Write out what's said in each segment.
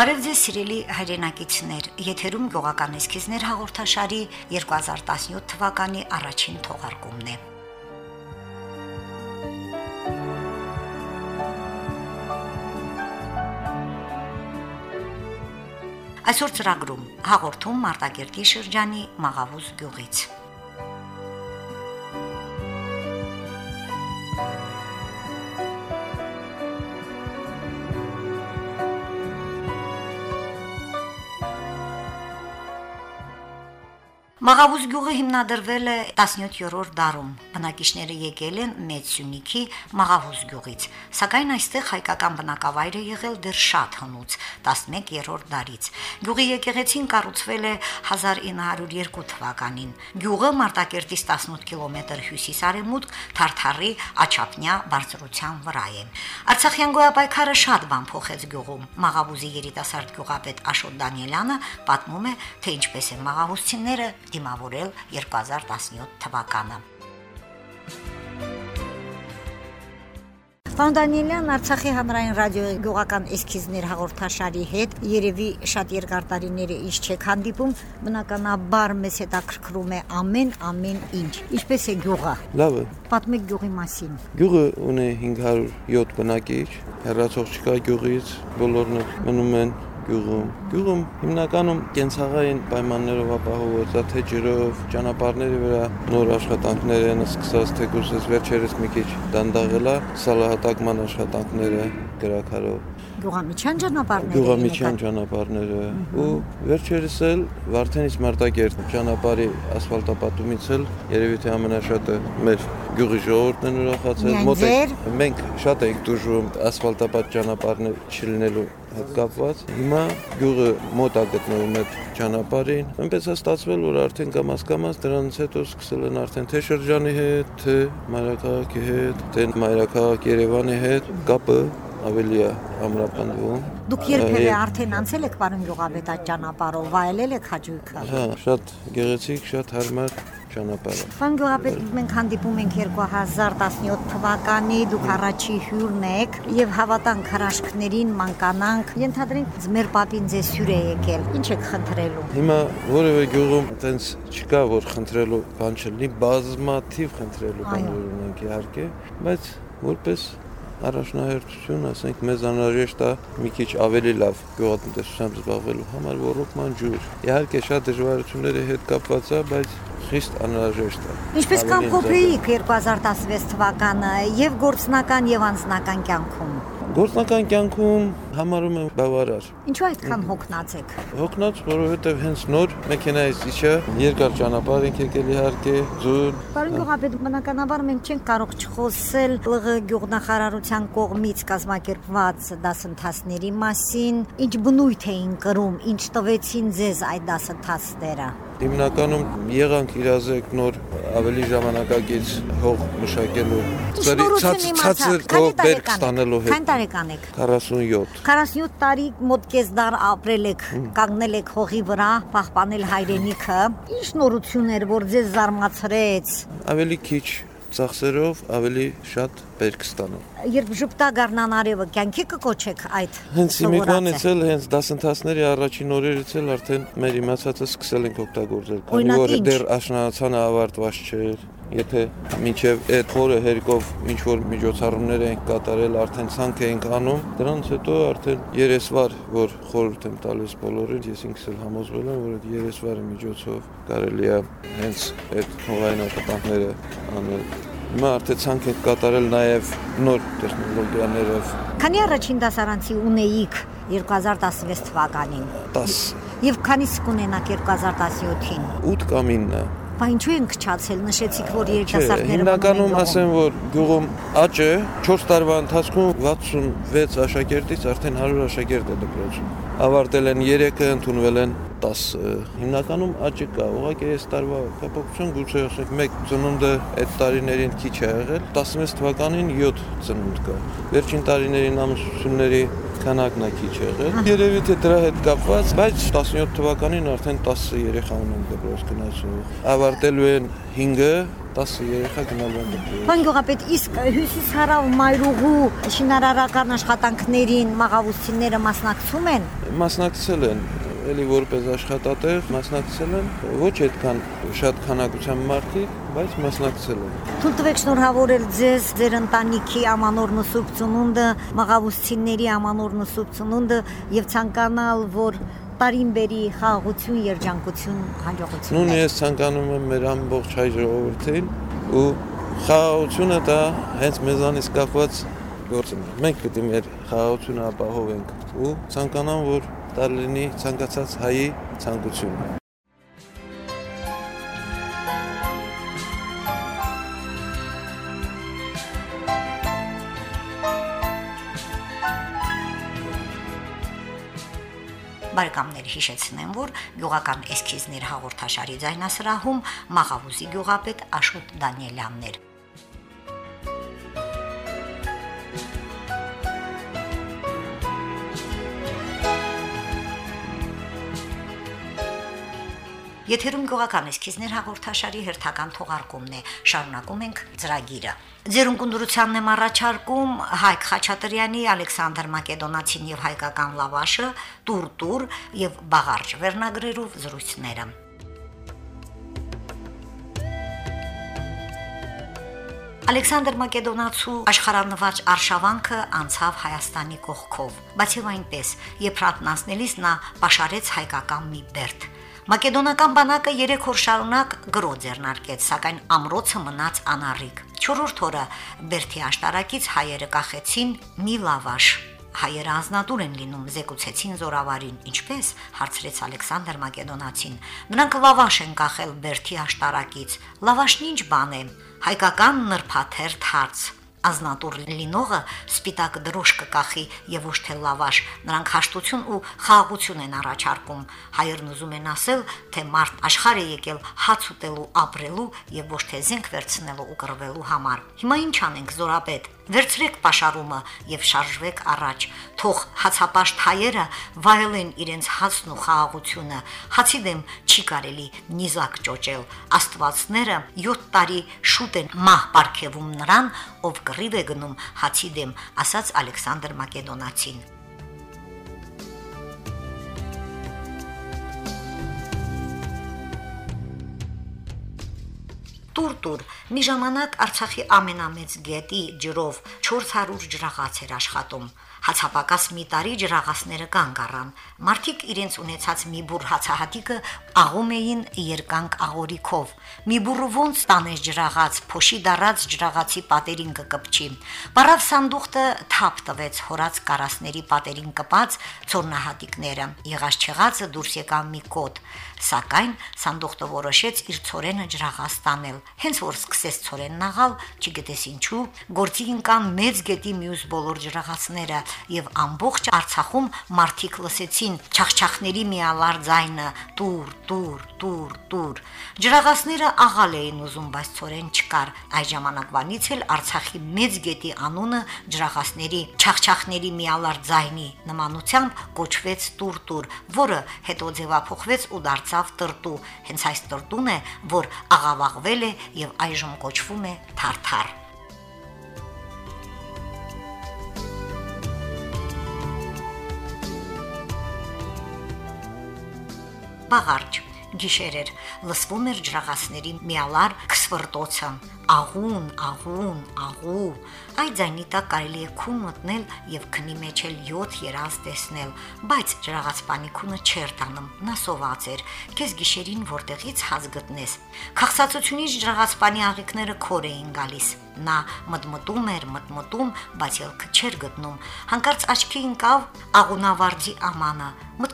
Բարև ձեզ սիրելի հայրենակիցներ, եթերում գյուղական էսքիզներ հաղորդաշարի 2017 թվականի առաջին թողարկումն է։ Այսօր ծրագրում հաղորդում Մարտակերտի շրջանի Մաղավուզ գյուղից։ Մաղավուզ գյուղը հիմնադրվել է 17-րդ դարում։ Բնակիչները եկել են Մեծ Սյունիքի Մաղավուզ գյուղից, սակայն այստեղ հայկական բնակավայր է եղել դեռ շատ հնուց 11-րդ դարից։ Գյուղի եկեղեցին կառուցվել է 1902 թվականին։ Գյուղը Մարտակերտից 18 կիլոմետր հյուսիս-արևմուտք Թարթարի Աչափնյա բարձրության վրա է։ Արցախյան գոյապայքարը շատ բան փոխեց գյուղում։ Մաղավուզի երիտասարդ գյուղապետ Աշոտ Դանիելյանը պատմում է, թե ինչպես են մաղավուսցիները դիմավորել 2017 թվականը։ Պարոն Դանիելյան Արցախի հանրային ռադիոյի գյուղական էսքիզներ հաղորդաշարի հետ երևի շատ երկար տարիները ինչ չեք հանդիպում, բնականաբար մեզ հետաքրքրում է ամեն ամեն ինչ։ Ինչպես է գյուղը։ Լավ է։ Պատմեք գյուղի մասին։ Գյուղը ունի 507 բնակիչ, հեռացող չկա գյուղից, բոլորն մնում են գյուղում։ Գյուղում հիմնականում կենցաղային պայմաններով ապահովված է թե ջրով, ճանապարհների վրա նոր աշխատանքներ են սկսած, թեկուզ վերջերս մի քիչ դանդաղելա սալահատակման աշխատանքները գրակարով Գյուղամիջյան ճանապարհները։ Գյուղամիջյան ճանապարհները ու վերջերս էլ Վարդենից Մարտակերտ ճանապարհի ասֆալտապատումից էլ երևի թե ամենաշատը մեր գյուղի ժողովուրդն են ուրախացել։ Մոտ մենք շատ ենք դժում ասֆալտապատ ճանապարհներ չլինելու հետ կապված։ Հիմա գյուղը մոտ է գտնվում այդ ճանապարհին։ Այնպես է ստացվել, որ արդեն կամաց-կամաց դրանից հետո սկսել են արդեն թե շրջանի հետ, թե մայրաքաղաքի հետ, թե մայրաքաղաք Երևանի հետ կապը ավելի է ամրապնդվում։ Դուք երբևէ արդեն անցել եք պարոն Գյուղաբետ այդ ճանապարհով, վայելել եք հաճույքը։ Հա, շատ գեղեցիկ, շատ հարմար ճանապարհը։ Պարոն Գյուղաբետ, մենք հանդիպում ենք 2017 թվականի, դուք առաջի հյուրն եք եւ հավատանք հրաշքներին մանկանանք։ Ենթադրենք մեր papին ձեզ հյուր է եկել։ Ինչ եք խնդրելու։ Հիմա որևէ գյուղում տենց չկա որ խնդրելու բան չլինի, բազմաթիվ խնդրելու բաներ ունենք իհարկե, բայց որպես առաջնահերթություն, ասենք, մեզ անհրաժեշտ է մի քիչ ավելի լավ գյուղատնտեսությամբ զբաղվելու համար ռոռոկման ջուր։ Իհարկե շատ դժվարությունների հետ կապված է, բայց խիստ անհրաժեշտ է։ Ինչպես կամ փոփեիք 2016 թվականը եւ գործնական եւ անձնական կյանքում։ Գործնական կյանքում համարում եմ բավարար։ Ինչու այդքան հոգնած եք։ Հոգնած, որովհետև հենց նոր մեքենայից իջա, երկար ճանապարհ ենք եկել իհարկե, ձուն։ Պարոն Գյուղապետ, բնականաբար մենք չենք կարող չխոսել ԼՂ գյուղնախարարության կողմից կազմակերպված դասընթացների մասին, ինչ բնույթ էին կրում, ինչ տվեցին ձեզ այդ դասընթացները հիմնականում եղանք իրազեկ նոր ավելի ժամանակակից հող մշակելու ծրի ցածր բերք ստանելու հետ։ Քանի տարեկան եք։ 47։ 47 տարի մոտ կես դար ապրել եք, կանգնել եք հողի վրա, պահպանել հայրենիքը։ Ինչ նորություններ, որ ձեզ զարմացրեց։ Ավելի քիչ ծախսերով ավելի շատ բերք ստանալ։ Երբ ժպտա գառնան արևը կյանքի կկոչեք այդ Հենց իմիգրանից էլ հենց դասընթացների առաջին օրերից էլ արդեն մեր իմացածը սկսել ենք օգտագործել, քանի որ դեռ աշնանացանը ավարտված չէր։ Եթե մինչև այդ խորը հերկով ինչ որ միջոցառումներ ենք կատարել, արդեն ցանկ ենք անում, դրանից հետո արդեն երեսվար, որ խորհուրդ եմ տալիս բոլորին, ես ինքս էլ համոզվել եմ, որ այդ երեսվարի միջոցով կարելի է հենց այդ հողային աշխատանքները անել Հիմա արդեն ցանկ ենք կատարել նաև նոր տեխնոլոգիաներով։ Քանի առաջին դասարանցի ունեիք 2016 թվականին։ 10։ Եվ քանիս կունենաք 2017-ին։ 8 կամ 9 Բա ինչու են քչացել, նշեցիք, որ երիտասարդները հիմնականում ասեմ, որ գյուղում աճը 4 տարվա ընթացքում 66 աշակերտից արդեն 100 աշակերտ է դպրոցում։ Ավարտել են 3-ը, ընդունվել են 10 հիմնականում աճի կա ուղղակի այս տարվա փոփոխություն գուցե ասենք մեկ ծնունդը այդ տարիներին քիչ է եղել 16 թվականին 7 ծնունդ կա վերջին տարիներին ամուսնությունների քանակն է քիչ եղել։ Երևի թե դրա հետ կապված, բայց 17 թվականին արդեն 10 երեխա ունեն դպրոց գնացող։ Ավարտելու են 5-ը 10 երեխա գնալու են դպրոց։ Պարոն գյուղապետ, իսկ հյուսիս հարավ մայրուղու շինարարական աշխատանքներին մաղավուսիները մասնակցում են։ Մասնակցել են էլի որպես աշխատատեղ մասնակցել են ոչ այդքան շատ քանակության մարդիկ, բայց մասնակցել են։ Թույլ տվեք շնորհավորել ձեզ, ձեր ընտանիքի ամանորն ու սուրբ ծնունդը, մաղավուսցիների ամանորն ու սուրբ ծնունդը եւ ցանկանալ, որ տարին բերի խաղաղություն, երջանկություն, հաջողություն։ Նույն ես ցանկանում եմ մեր ամբողջ հայ ժողովրդին ու խաղաղությունը դա հենց մեզանից կապված գործն է։ Մենք պետք է մեր խաղաղությունը ապահովենք ու ցանկանամ, որ դա լինի ցանկացած հայի ցանկություն։ Բարեկամներ հիշեցնեմ, որ գյուղական էսքիզներ հաղորդաշարի ձայնասրահում Մաղավուզի գյուղապետ Աշոտ Դանիելյանն էր։ Եթերում գյուղական էսքիզներ հաղորդաշարի հերթական թողարկումն է։ Շարունակում ենք ծրագիրը։ Ձերուն կնդրությանն եմ առաջարկում Հայկ Խաչատրյանի, Ալեքսանդր Մակեդոնացին եւ հայկական լավաշը, տուր-տուր եւ բաղարջ վերնագրերով զրույցները։ Ալեքսանդր Մակեդոնացու աշխարհանվաճ արշավանքը անցավ Հայաստանի կողքով, բայց եւ այնպես, Եփրատն անցնելիս նա պաշարեց հայկական մի բերդ։ Մակեդոնական բանակը 3 օր շարունակ գրո ձեռնարկեց, սակայն ամրոցը մնաց անառիկ։ 4-րդ օրը Բերթի աշտարակից հայերը կախեցին մի լավաշ։ Հայերը անznատուր են լինում, զեկուցեցին զորավարին, ինչպես հարցրեց Ալեքսանդր Մակեդոնացին։ Նրանք լավաշ են կախել Բերթի աշտարակից։ Լավաշն ինչ բան է։ Հայկական նրբաթերթ հարց Ազնատուր լինողը սպիտակ դրոշ կկախի եւ ոչ թե լավաշ։ Նրանք հաշտություն ու խաղաղություն են առաջարկում։ Հայերն ուզում են ասել, թե մարդ աշխարհ է եկել հաց ուտելու, ապրելու եւ ոչ թե զենք վերցնելու ու կռվելու համար։ Հիմա ինչ անենք, զորապետ։ Վերցրեք pašարումը եւ շարժվեք առաջ։ Թող հացապաշտ հայերը վայելեն իրենց հացն ու խաղաղությունը։ Հացի դեմ չի կարելի նիզակ ճոճել։ Աստվածները 7 տարի շուտ են մահ ապարգևում նրան, ով կռիվ է գնում հացի դեմ, ասաց Ալեքսանդր Մակեդոնացին։ Տուրտուր մի ժամանակ Արցախի ամենամեծ գետի ջրով 400 ջրաղաց էր աշխատում։ Հացապակաս մի տարի ջրաղացները կանգ առան։ Մարդիկ իրենց ունեցած մի բուր հացահատիկը աղում էին երկանք աղորիքով։ Մի բուրը ոնց տանես ջրաղաց, փոշի դարած ջրաղացի պատերին կկպչի։ Բարավ սանդուղտը թափ տվեց հորած կարասների պատերին կպած ծորնահատիկները։ Եղած չեղածը դուրս եկավ մի կոտ, սակայն սանդուղտը որոշեց իր ծորենը ջրաղաց տանել։ Հենց որ սկսեց ծորենն աղալ, չգիտես ինչու, գործի ինկան մեծ գետի մյուս բոլոր ջրաղացները եւ ամբողջ Արցախում մարդիկ լսեցին չախչախների միալար ձայնը՝ տուր, տուր, տուր, տուր։ Ջրաղացները աղալ էին ուզում, բայց ծորեն չկար։ Այդ ժամանակվանից էլ Արցախի մեծ գետի անունը ջրաղացների չախչախների միալար ձայնի նմանությամբ կոչվեց տուր, տուր, որը հետո ձևափոխվեց ու դարձավ տրտու։ Հենց այս տրտուն է, որ աղավաղվել է եւ այժմ կոչվում է թարթար։ Բաղարջ գիշեր էր լսվում էր ջրաղացների միալար քսվրտոցը աղուն աղուն աղու այդ ձայնի տակ կարելի է քուն մտնել եւ քնի մեջ էլ 7 երազ տեսնել բայց ջրաղացպանի քունը չեր տանում նա սոված էր քեզ գիշերին որտեղից հաց գտնես քաղցածությունից ջրաղացպանի աղիքները քոր էին գալիս նա մտմտում էր մտմտում բայց ելքը չէր գտնում հանկարծ աչքի ընկավ աղունավարձի ամանը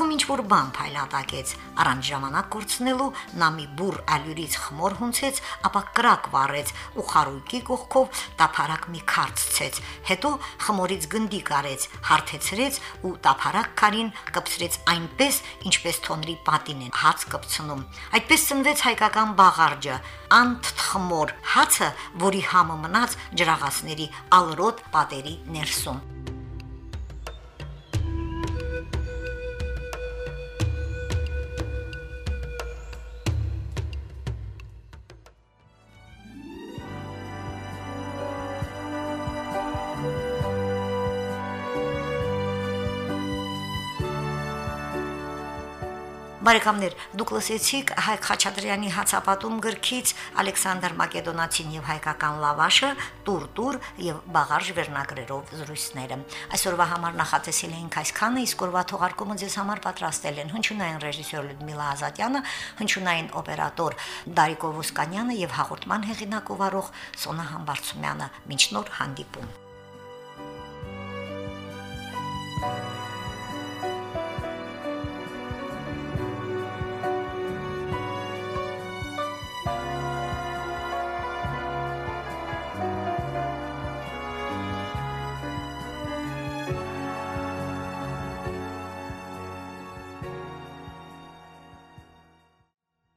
մտքում ինչ որ բան փայլատակեց առանց ժամանակ կորցնելու նա մի բուր ալյուրից խմոր հունցեց ապա կրակ վառեց ու խարույկի կողքով տափարակ մի քարց ցեց հետո խմորից գնդի կարեց հարթեցրեց ու տափարակ քարին կպցրեց այնպես ինչպես թոնրի պատին են հաց կպցնում այդպես ծնվեց հայկական բաղարջը անթխմոր հացը որի համը մնաց ջրաղացների ալրոտ պատերի ներսում Բարեկամներ, դուք լսեցիք Հայկ Խաչատրյանի հացապատում գրքից Ալեքսանդր Մակեդոնացին եւ հայկական լավաշը, տուր-տուր եւ բաղարժ վերնագրերով զրույցները։ Այսօրվա համար նախատեսել էինք այսքանը, իսկ օրվա թողարկումը ձեզ համար պատրաստել են հնչյունային ռեժիսոր Լյուդմիլա Ազատյանը, հնչյունային օպերատոր Դարիկ Օվոսկանյանը եւ հաղորդման հեղինակ ով Սոնա Համբարձումյանը։ Մինչ նոր հանդիպում։